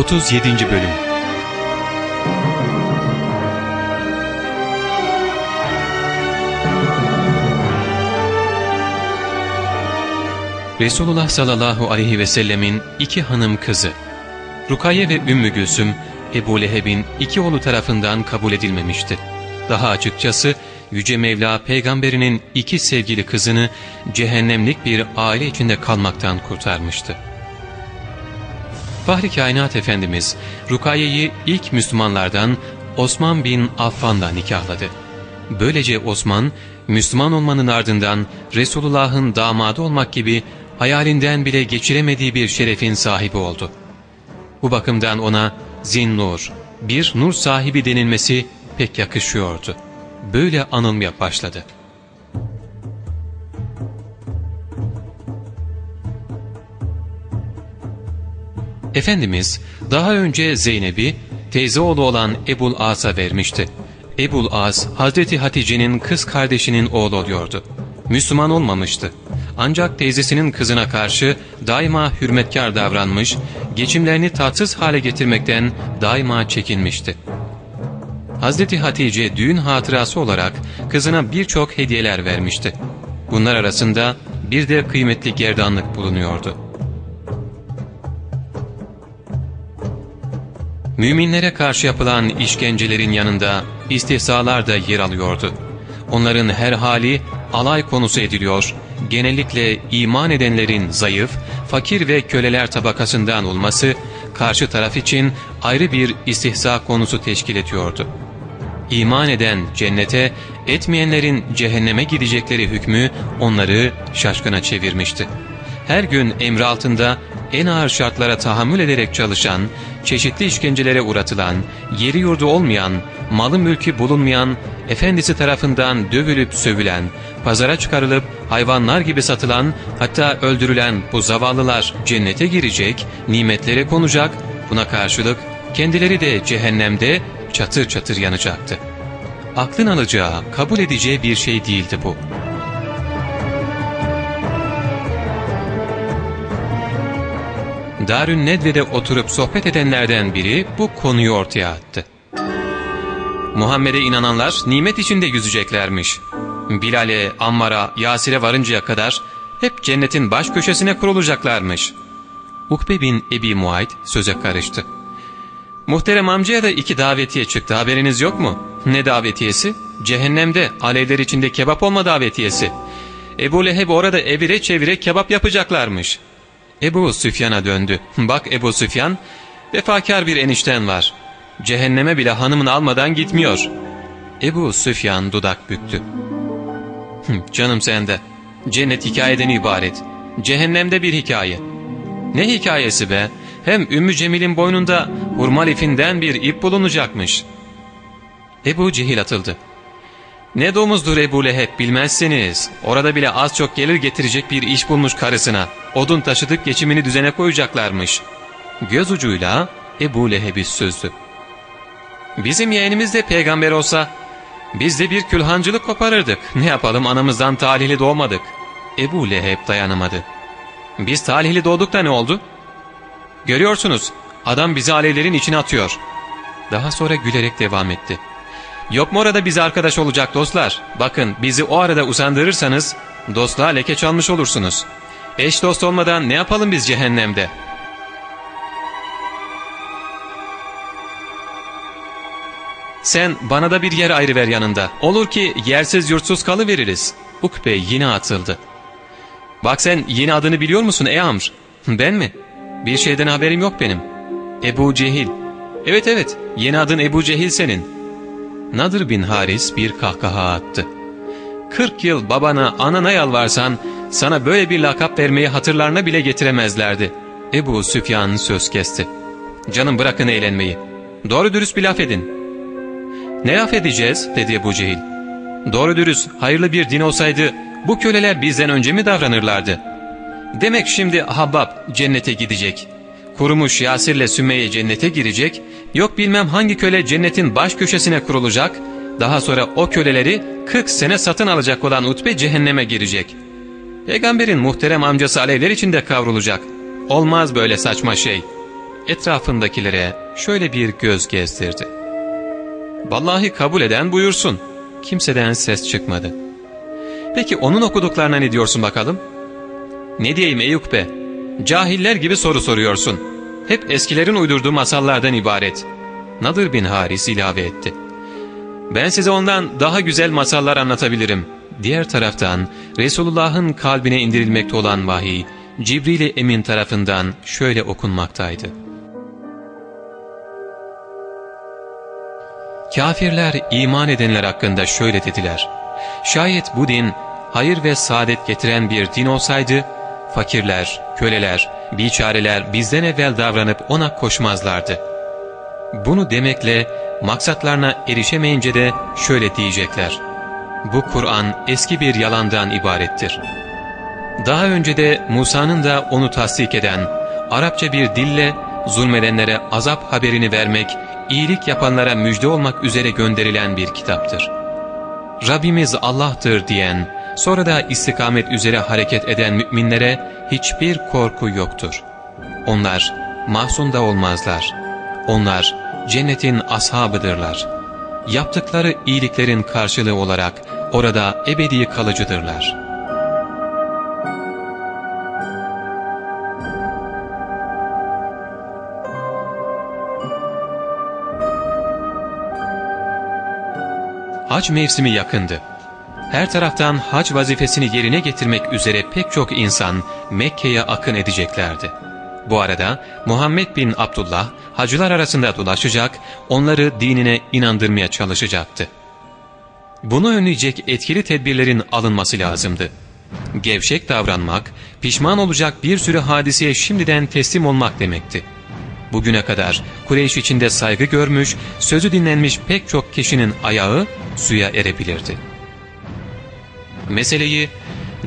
37. Bölüm Resulullah sallallahu aleyhi ve sellemin iki hanım kızı Rukaye ve Ümmü Gülsüm Ebu Leheb'in iki oğlu tarafından kabul edilmemişti. Daha açıkçası Yüce Mevla peygamberinin iki sevgili kızını cehennemlik bir aile içinde kalmaktan kurtarmıştı. Fahri Kainat Efendimiz Rukaye'yi ilk Müslümanlardan Osman bin Affan'la nikahladı. Böylece Osman, Müslüman olmanın ardından Resulullah'ın damadı olmak gibi hayalinden bile geçiremediği bir şerefin sahibi oldu. Bu bakımdan ona Zinnur, bir nur sahibi denilmesi pek yakışıyordu. Böyle anılmaya başladı. Efendimiz daha önce Zeynep'i teyze oğlu olan Ebul As'a vermişti. Ebul As, Hazreti Hatice'nin kız kardeşinin oğlu oluyordu. Müslüman olmamıştı. Ancak teyzesinin kızına karşı daima hürmetkar davranmış, geçimlerini tatsız hale getirmekten daima çekinmişti. Hazreti Hatice düğün hatırası olarak kızına birçok hediyeler vermişti. Bunlar arasında bir de kıymetli gerdanlık bulunuyordu. Müminlere karşı yapılan işkencelerin yanında istihsalar da yer alıyordu. Onların her hali alay konusu ediliyor, genellikle iman edenlerin zayıf, fakir ve köleler tabakasından olması karşı taraf için ayrı bir istihza konusu teşkil ediyordu. İman eden cennete, etmeyenlerin cehenneme gidecekleri hükmü onları şaşkına çevirmişti. Her gün emri altında en ağır şartlara tahammül ederek çalışan, çeşitli işkencelere uğratılan, yeri yurdu olmayan, malı mülkü bulunmayan, efendisi tarafından dövülüp sövülen, pazara çıkarılıp hayvanlar gibi satılan, hatta öldürülen bu zavallılar cennete girecek, nimetlere konacak, buna karşılık kendileri de cehennemde çatır çatır yanacaktı. Aklın alacağı, kabul edeceği bir şey değildi bu. Darün Nedve'de oturup sohbet edenlerden biri bu konuyu ortaya attı. Muhammed'e inananlar nimet içinde yüzeceklermiş. Bilal'e, Ammar'a, Yasir'e varıncaya kadar hep cennetin baş köşesine kurulacaklarmış. Ukbe bin Ebi Muayt söze karıştı. Muhterem amcaya da iki davetiye çıktı haberiniz yok mu? Ne davetiyesi? Cehennemde alevler içinde kebap olma davetiyesi. Ebu Leheb orada evire çevire kebap yapacaklarmış. Ebu Süfyan'a döndü. Bak Ebu Süfyan, vefakar bir enişten var. Cehenneme bile hanımını almadan gitmiyor. Ebu Süfyan dudak büktü. Canım sende. Cennet hikayeden ibaret. Cehennemde bir hikaye. Ne hikayesi be? Hem Ümmü Cemil'in boynunda hurma lifinden bir ip bulunacakmış. Ebu Cehil atıldı. Ne domuzdur Ebu Leheb bilmezsiniz. Orada bile az çok gelir getirecek bir iş bulmuş karısına. Odun taşıdık geçimini düzene koyacaklarmış. Göz ucuyla Ebu Leheb'i sözdü. Bizim yeğenimiz de peygamber olsa biz de bir külhancılık koparırdık. Ne yapalım anamızdan talihli doğmadık. Ebu Leheb dayanamadı. Biz talihli doğduk da ne oldu? Görüyorsunuz adam bizi alevlerin içine atıyor. Daha sonra gülerek devam etti. Yok mu orada bize arkadaş olacak dostlar? Bakın bizi o arada usandırırsanız dostluğa leke çalmış olursunuz. Eş dost olmadan ne yapalım biz cehennemde? Sen bana da bir yer ayrı ver yanında. Olur ki yersiz yurtsuz kalıveririz. Ukbe yine atıldı. Bak sen yeni adını biliyor musun ey Amr? Ben mi? Bir şeyden haberim yok benim. Ebu Cehil. Evet evet yeni adın Ebu Cehil senin. Nadir bin Haris bir kahkaha attı. Kırk yıl babana anana yalvarsan sana böyle bir lakap vermeyi hatırlarına bile getiremezlerdi. Ebu Süfyan söz kesti. Canım bırakın eğlenmeyi. Doğru dürüst bir laf edin. Ne laf edeceğiz dedi Ebu Cehil. Doğru dürüst hayırlı bir din olsaydı bu köleler bizden önce mi davranırlardı? Demek şimdi Habbab cennete gidecek. Kurumuş Yasir'le Sümeyye cennete girecek, yok bilmem hangi köle cennetin baş köşesine kurulacak, daha sonra o köleleri 40 sene satın alacak olan Utbe cehenneme girecek. Peygamberin muhterem amcası alevler içinde kavrulacak. Olmaz böyle saçma şey. etrafındakilere şöyle bir göz gezdirdi. Vallahi kabul eden buyursun. Kimseden ses çıkmadı. Peki onun okuduklarına ne diyorsun bakalım? Ne diyeyim Eyüp be? Cahiller gibi soru soruyorsun. Hep eskilerin uydurduğu masallardan ibaret. Nadir bin Haris ilave etti. Ben size ondan daha güzel masallar anlatabilirim. Diğer taraftan Resulullah'ın kalbine indirilmekte olan vahiy, Cibril-i Emin tarafından şöyle okunmaktaydı. Kafirler iman edenler hakkında şöyle dediler. Şayet bu din hayır ve saadet getiren bir din olsaydı, fakirler, köleler, biçareler bizden evvel davranıp ona koşmazlardı. Bunu demekle maksatlarına erişemeyince de şöyle diyecekler. Bu Kur'an eski bir yalandan ibarettir. Daha önce de Musa'nın da onu tasdik eden, Arapça bir dille zulmedenlere azap haberini vermek, iyilik yapanlara müjde olmak üzere gönderilen bir kitaptır. Rabbimiz Allah'tır diyen, sonra da istikamet üzere hareket eden müminlere hiçbir korku yoktur. Onlar mahzun da olmazlar. Onlar cennetin ashabıdırlar. Yaptıkları iyiliklerin karşılığı olarak orada ebedi kalıcıdırlar.'' Hac mevsimi yakındı. Her taraftan hac vazifesini yerine getirmek üzere pek çok insan Mekke'ye akın edeceklerdi. Bu arada Muhammed bin Abdullah hacılar arasında dolaşacak, onları dinine inandırmaya çalışacaktı. Bunu önleyecek etkili tedbirlerin alınması lazımdı. Gevşek davranmak, pişman olacak bir sürü hadiseye şimdiden teslim olmak demekti. Bugüne kadar Kureyş içinde saygı görmüş, sözü dinlenmiş pek çok kişinin ayağı suya erebilirdi. Meseleyi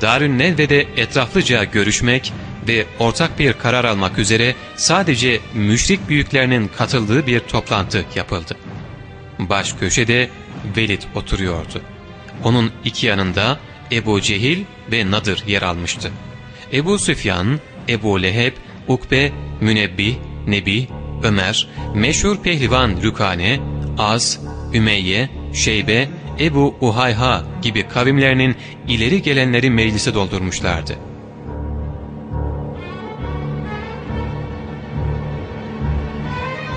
Darün Nedve'de etraflıca görüşmek ve ortak bir karar almak üzere sadece müşrik büyüklerinin katıldığı bir toplantı yapıldı. Baş köşede Velid oturuyordu. Onun iki yanında Ebu Cehil ve Nadır yer almıştı. Ebu Süfyan, Ebu Leheb, Ukbe, Münebbih, Nebi, Ömer, meşhur pehlivan Rükane, Az, Ümeyye, Şeybe, Ebu Uhayha gibi kavimlerinin ileri gelenleri meclise doldurmuşlardı.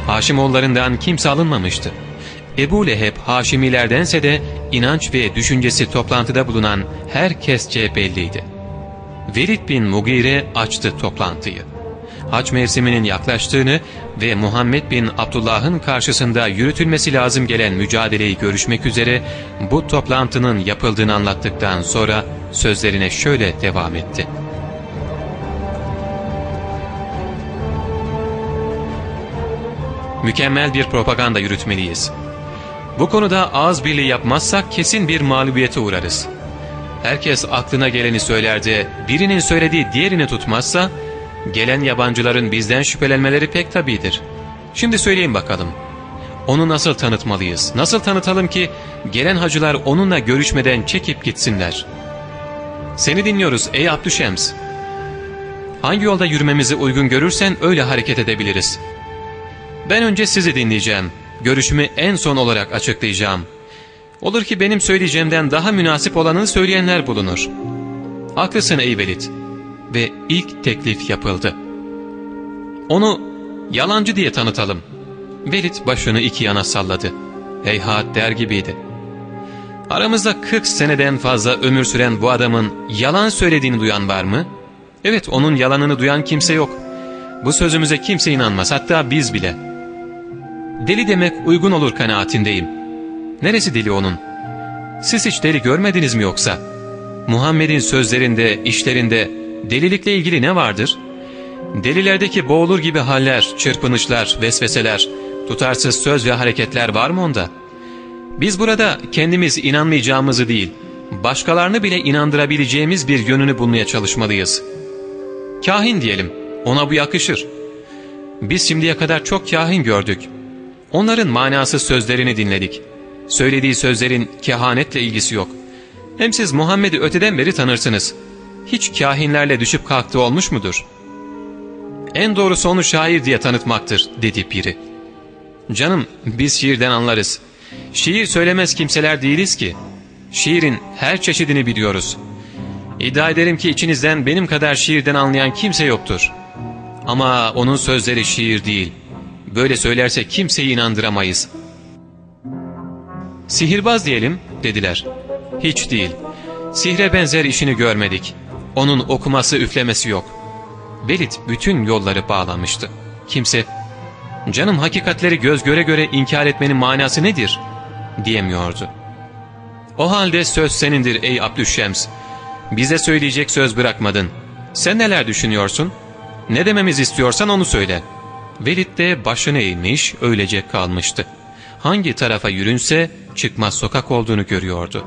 Haşimoğullarından kimse alınmamıştı. Ebu Leheb Haşimilerdense de inanç ve düşüncesi toplantıda bulunan herkesçe belliydi. Velid bin Mugire açtı toplantıyı hac mevsiminin yaklaştığını ve Muhammed bin Abdullah'ın karşısında yürütülmesi lazım gelen mücadeleyi görüşmek üzere bu toplantının yapıldığını anlattıktan sonra sözlerine şöyle devam etti. Mükemmel bir propaganda yürütmeliyiz. Bu konuda ağız birliği yapmazsak kesin bir mağlubiyete uğrarız. Herkes aklına geleni söyler de birinin söylediği diğerini tutmazsa Gelen yabancıların bizden şüphelenmeleri pek tabidir. Şimdi söyleyin bakalım. Onu nasıl tanıtmalıyız? Nasıl tanıtalım ki gelen hacılar onunla görüşmeden çekip gitsinler? Seni dinliyoruz ey Abdüşems. Hangi yolda yürümemizi uygun görürsen öyle hareket edebiliriz. Ben önce sizi dinleyeceğim. Görüşümü en son olarak açıklayacağım. Olur ki benim söyleyeceğimden daha münasip olanını söyleyenler bulunur. Haklısın ey Velid ve ilk teklif yapıldı. Onu yalancı diye tanıtalım. Velid başını iki yana salladı. Heyhat der gibiydi. Aramızda 40 seneden fazla ömür süren bu adamın yalan söylediğini duyan var mı? Evet onun yalanını duyan kimse yok. Bu sözümüze kimse inanmaz hatta biz bile. Deli demek uygun olur kanaatindeyim. Neresi deli onun? Siz hiç deli görmediniz mi yoksa? Muhammed'in sözlerinde, işlerinde Delilikle ilgili ne vardır? Delilerdeki boğulur gibi haller, çırpınışlar, vesveseler, tutarsız söz ve hareketler var mı onda? Biz burada kendimiz inanmayacağımızı değil, başkalarını bile inandırabileceğimiz bir yönünü bulmaya çalışmalıyız. Kahin diyelim, ona bu yakışır. Biz şimdiye kadar çok kahin gördük. Onların manasız sözlerini dinledik. Söylediği sözlerin kehanetle ilgisi yok. Hem siz Muhammed'i öteden beri tanırsınız.'' Hiç kahinlerle düşüp kalktı olmuş mudur? En doğrusu onu şair diye tanıtmaktır dedi biri. Canım biz şiirden anlarız. Şiir söylemez kimseler değiliz ki. Şiirin her çeşidini biliyoruz. İddia ederim ki içinizden benim kadar şiirden anlayan kimse yoktur. Ama onun sözleri şiir değil. Böyle söylerse kimseyi inandıramayız. Sihirbaz diyelim dediler. Hiç değil. Sihre benzer işini görmedik. Onun okuması üflemesi yok. Velid bütün yolları bağlamıştı. Kimse canım hakikatleri göz göre göre inkar etmenin manası nedir diyemiyordu. O halde söz senindir ey Abdüşşems. Bize söyleyecek söz bırakmadın. Sen neler düşünüyorsun? Ne dememiz istiyorsan onu söyle. Velid de başını eğmiş öylece kalmıştı. Hangi tarafa yürünse çıkmaz sokak olduğunu görüyordu.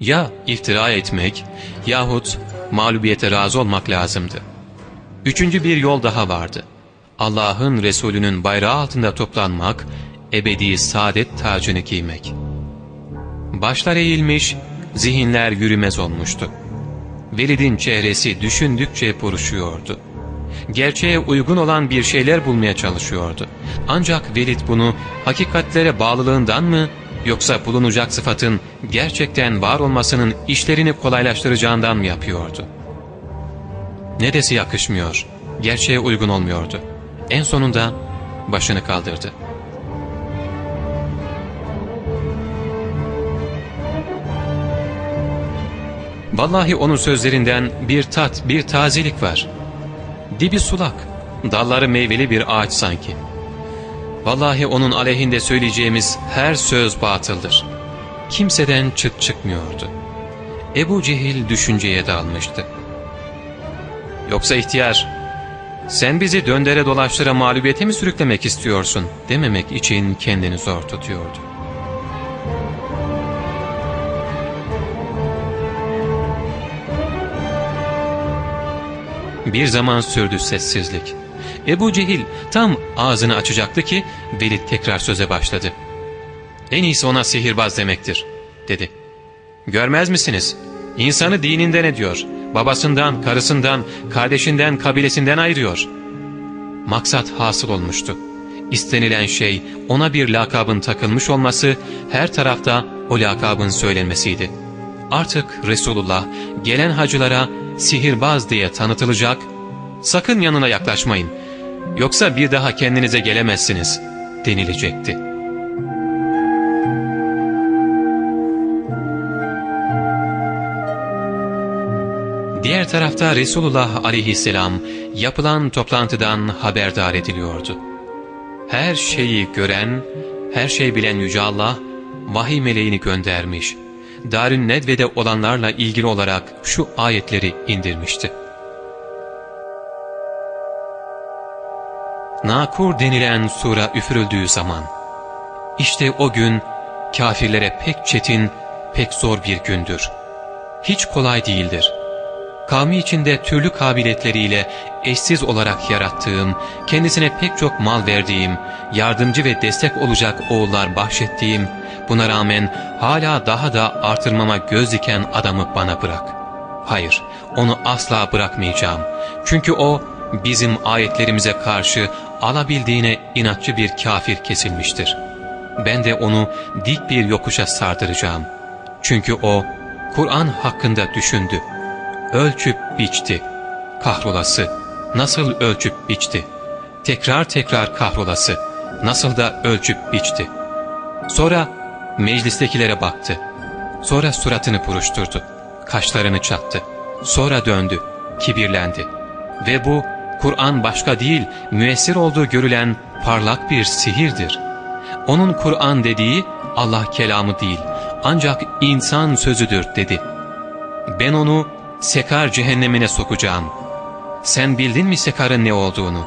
Ya iftira etmek yahut mağlubiyete razı olmak lazımdı. Üçüncü bir yol daha vardı. Allah'ın Resulü'nün bayrağı altında toplanmak, ebedi saadet tacını giymek. Başlar eğilmiş, zihinler yürümez olmuştu. Velid'in çehresi düşündükçe buruşuyordu. Gerçeğe uygun olan bir şeyler bulmaya çalışıyordu. Ancak Velid bunu hakikatlere bağlılığından mı yoksa bulunacak sıfatın gerçekten var olmasının işlerini kolaylaştıracağından mı yapıyordu? Ne desi yakışmıyor, gerçeğe uygun olmuyordu. En sonunda başını kaldırdı. Vallahi onun sözlerinden bir tat, bir tazelik var. Dibi sulak, dalları meyveli bir ağaç sanki. Vallahi onun aleyhinde söyleyeceğimiz her söz batıldır. Kimseden çıt çıkmıyordu. Ebu Cehil düşünceye dalmıştı. Yoksa ihtiyar, sen bizi döndere dolaştıra mağlubiyete mi sürüklemek istiyorsun dememek için kendini zor tutuyordu. Bir zaman sürdü sessizlik. Ebu Cehil tam ağzını açacaktı ki Velid tekrar söze başladı. En iyisi ona sihirbaz demektir dedi. Görmez misiniz? İnsanı dininden ediyor. Babasından, karısından, kardeşinden, kabilesinden ayırıyor. Maksat hasıl olmuştu. İstenilen şey ona bir lakabın takılmış olması, her tarafta o lakabın söylenmesiydi. Artık Resulullah gelen hacılara sihirbaz diye tanıtılacak, sakın yanına yaklaşmayın, yoksa bir daha kendinize gelemezsiniz denilecekti. Diğer tarafta Resulullah aleyhisselam yapılan toplantıdan haberdar ediliyordu. Her şeyi gören, her şey bilen Yüce Allah, vahiy meleğini göndermiş. Darün Nedve'de olanlarla ilgili olarak şu ayetleri indirmişti. Nakur denilen sura üfürüldüğü zaman, işte o gün kafirlere pek çetin, pek zor bir gündür. Hiç kolay değildir. Kavmi içinde türlü kabiliyetleriyle eşsiz olarak yarattığım, kendisine pek çok mal verdiğim, yardımcı ve destek olacak oğullar bahşettiğim, buna rağmen hala daha da artırmama göz diken adamı bana bırak. Hayır, onu asla bırakmayacağım. Çünkü o, bizim ayetlerimize karşı alabildiğine inatçı bir kafir kesilmiştir. Ben de onu dik bir yokuşa sardıracağım. Çünkü o, Kur'an hakkında düşündü. Ölçüp biçti. Kahrolası, nasıl ölçüp biçti. Tekrar tekrar kahrolası, nasıl da ölçüp biçti. Sonra meclistekilere baktı. Sonra suratını buruşturdu. Kaşlarını çattı. Sonra döndü, kibirlendi. Ve bu Kur'an başka değil, müessir olduğu görülen parlak bir sihirdir. Onun Kur'an dediği Allah kelamı değil, ancak insan sözüdür dedi. Ben onu Sekar cehennemine sokacağım. Sen bildin mi Sekar'ın ne olduğunu?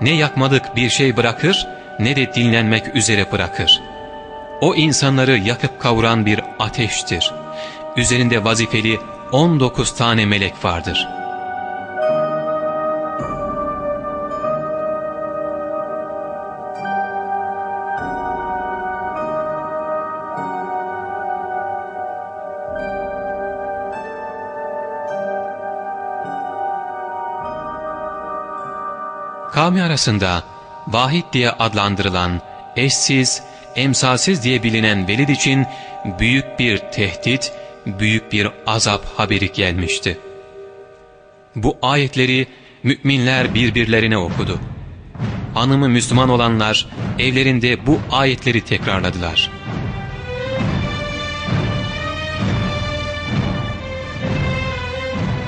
Ne yakmadık bir şey bırakır, ne de dinlenmek üzere bırakır. O insanları yakıp kavuran bir ateştir. Üzerinde vazifeli 19 tane melek vardır.'' Kavmi arasında vahid diye adlandırılan, eşsiz, emsalsiz diye bilinen Velid için büyük bir tehdit, büyük bir azap haberi gelmişti. Bu ayetleri müminler birbirlerine okudu. Hanımı Müslüman olanlar evlerinde bu ayetleri tekrarladılar.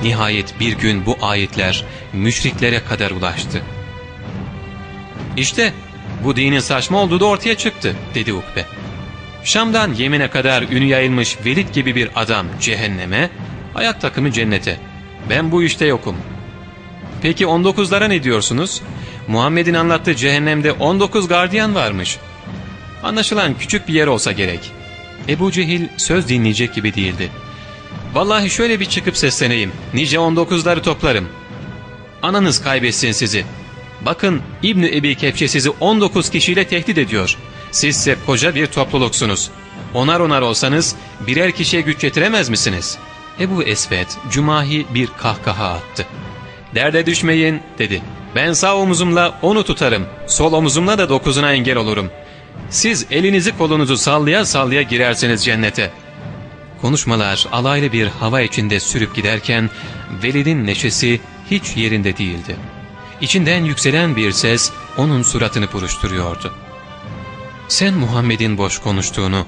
Nihayet bir gün bu ayetler müşriklere kadar ulaştı. İşte bu dinin saçma olduğu da ortaya çıktı dedi Ukbe. Şam'dan Yemen'e kadar ünü yayılmış Velid gibi bir adam cehenneme, ayak takımı cennete. Ben bu işte yokum. Peki 19'lara ne diyorsunuz? Muhammed'in anlattığı cehennemde 19 gardiyan varmış. Anlaşılan küçük bir yer olsa gerek. Ebu Cehil söz dinleyecek gibi değildi. Vallahi şöyle bir çıkıp sesleneyim. Nice 19'ları toplarım. Ananız kaybetsin sizi. Bakın İbni Ebi Kepçe sizi 19 kişiyle tehdit ediyor. Sizse koca bir topluluksunuz. Onar onar olsanız birer kişiye güç yetiremez misiniz? Ebu Esved Cumahi bir kahkaha attı. Derde düşmeyin dedi. Ben sağ omuzumla onu tutarım. Sol omuzumla da dokuzuna engel olurum. Siz elinizi kolunuzu sallaya sallaya girersiniz cennete. Konuşmalar alaylı bir hava içinde sürüp giderken Velid'in neşesi hiç yerinde değildi. İçinden yükselen bir ses onun suratını buruşturuyordu. ''Sen Muhammed'in boş konuştuğunu,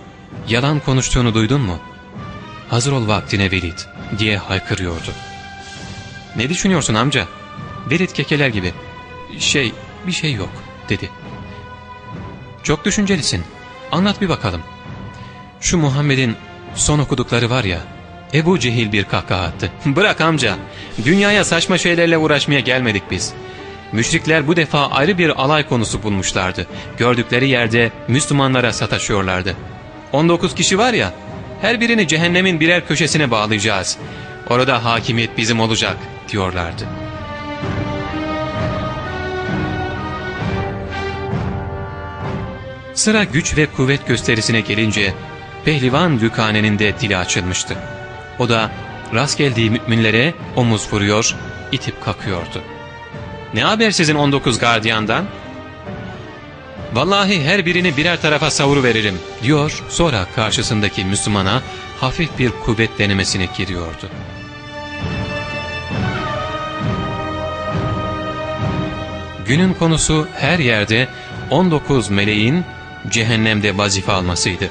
yalan konuştuğunu duydun mu? Hazır ol vaktine Velid.'' diye haykırıyordu. ''Ne düşünüyorsun amca? Velid kekeler gibi. Şey, bir şey yok.'' dedi. ''Çok düşüncelisin. Anlat bir bakalım. Şu Muhammed'in son okudukları var ya.'' Ebu Cehil bir kahkaha attı. ''Bırak amca, dünyaya saçma şeylerle uğraşmaya gelmedik biz.'' Müşrikler bu defa ayrı bir alay konusu bulmuşlardı. Gördükleri yerde Müslümanlara sataşıyorlardı. 19 kişi var ya, her birini cehennemin birer köşesine bağlayacağız. Orada hakimiyet bizim olacak diyorlardı. Sıra güç ve kuvvet gösterisine gelince pehlivan Lükane'nin de dili açılmıştı. O da rast geldiği müminlere omuz vuruyor, itip kakıyordu. Ne haber sizin 19 gardiyandan? Vallahi her birini birer tarafa savuru veririm diyor sonra karşısındaki Müslümana hafif bir kuvvet denemesine giriyordu. Günün konusu her yerde 19 meleğin cehennemde vazife almasıydı.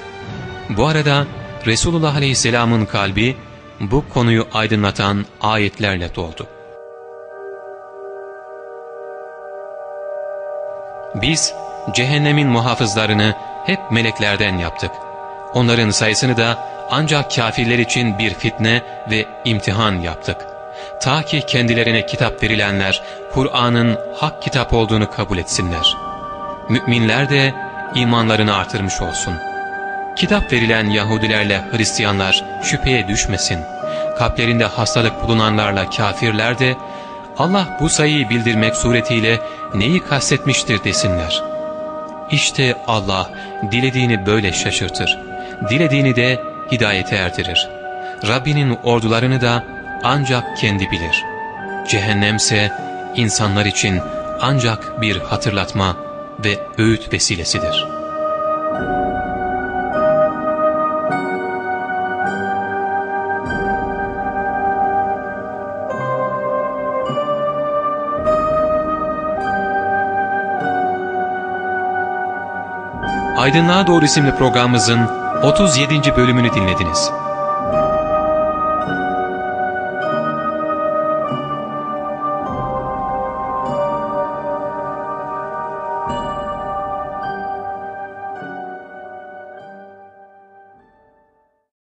Bu arada Resulullah Aleyhisselam'ın kalbi bu konuyu aydınlatan ayetlerle doldu. Biz cehennemin muhafızlarını hep meleklerden yaptık. Onların sayısını da ancak kafirler için bir fitne ve imtihan yaptık. Ta ki kendilerine kitap verilenler Kur'an'ın hak kitap olduğunu kabul etsinler. Müminler de imanlarını artırmış olsun. Kitap verilen Yahudilerle Hristiyanlar şüpheye düşmesin. Kalplerinde hastalık bulunanlarla kafirler de Allah bu sayıyı bildirmek suretiyle neyi kastetmiştir desinler. İşte Allah dilediğini böyle şaşırtır. Dilediğini de hidayete erdirir. Rabbinin ordularını da ancak kendi bilir. Cehennemse insanlar için ancak bir hatırlatma ve öğüt vesilesidir.'' Aydınlığa Doğru isimli programımızın 37. bölümünü dinlediniz.